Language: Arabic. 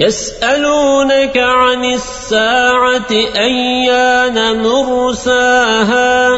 يسألونك عن الساعة أيان مرساها؟